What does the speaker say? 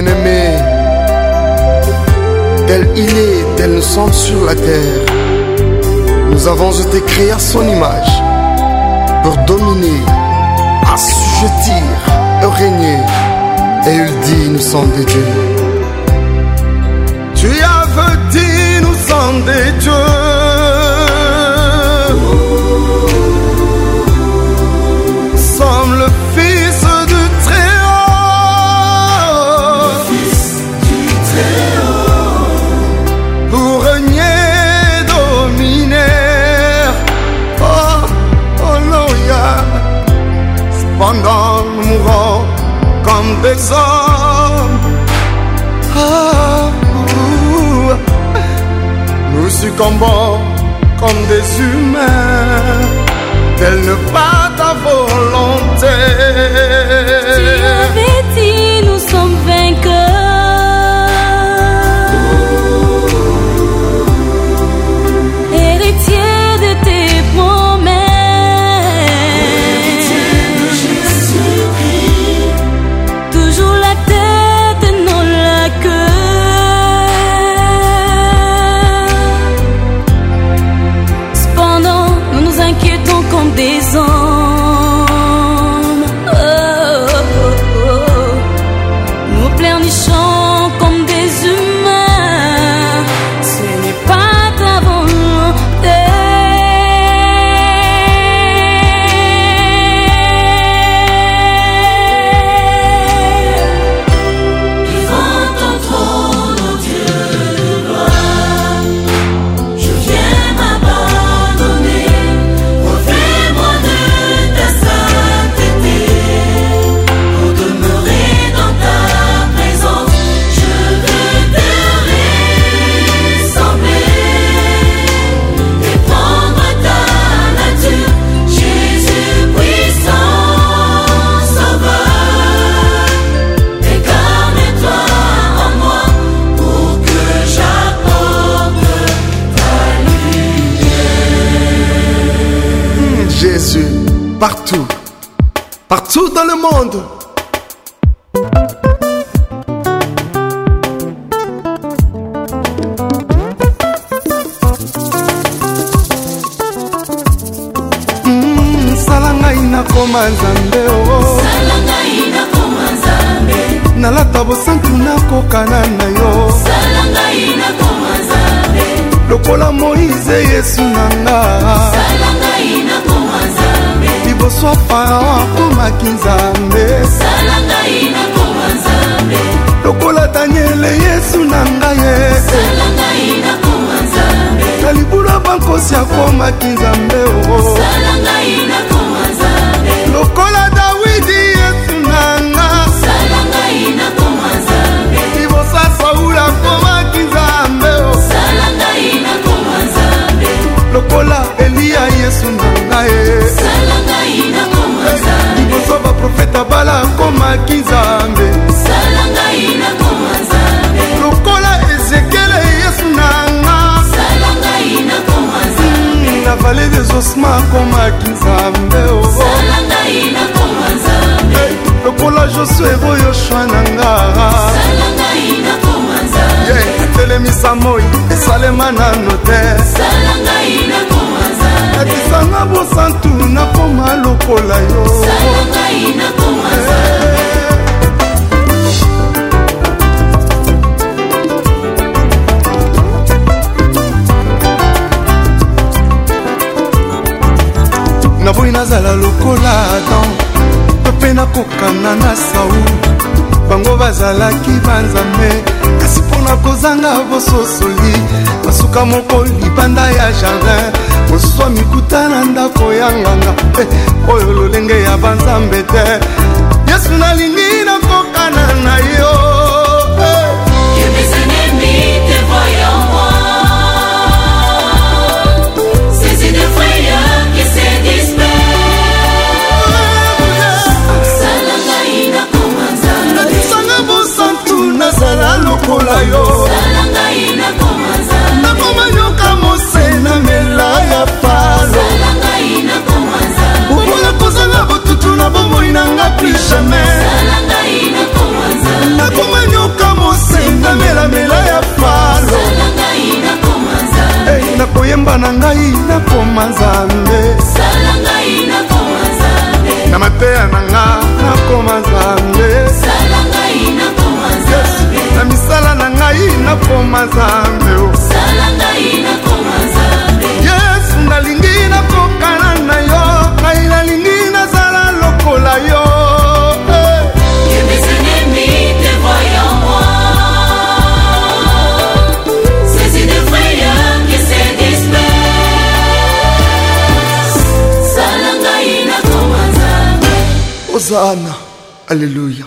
bien-aimé, tel il est, tel nous sommes sur la terre. Nous avons été créés à son image pour dominer, assujettir, régner. Et il dit, nous sommes des dieux. Tu avais dit, nous sommes des dieux. Pendant nous mourons comme des hommes. Ah, nous, succombons comme des humains, telle ne pas ta volonté. partout, partout dans le monde. Mm, sala ngai nakoma nzambe o oh. nalata bosantu nakokana na yo sala ngai nakoma nzambe lokola moize yesu na nga liboso farao akomaki nzambe lokola daniele yesu na ngai na libula bankosi akomaki nzambe lisusu eroyo shwa na nga telemisa moi esalema nano te nakisanga bosantu nakoma lokola yo naboyi nazala lokola dan ngai nakokanga na saulu bango bazalaki banzambe kasi mpona kozanga bososoli basuka moko libanda ya jardin moswa mikuta na ndako ya nganga eh, oyo lolenge ya banzambe te yesu nalingi kwanza sana. Aleluya.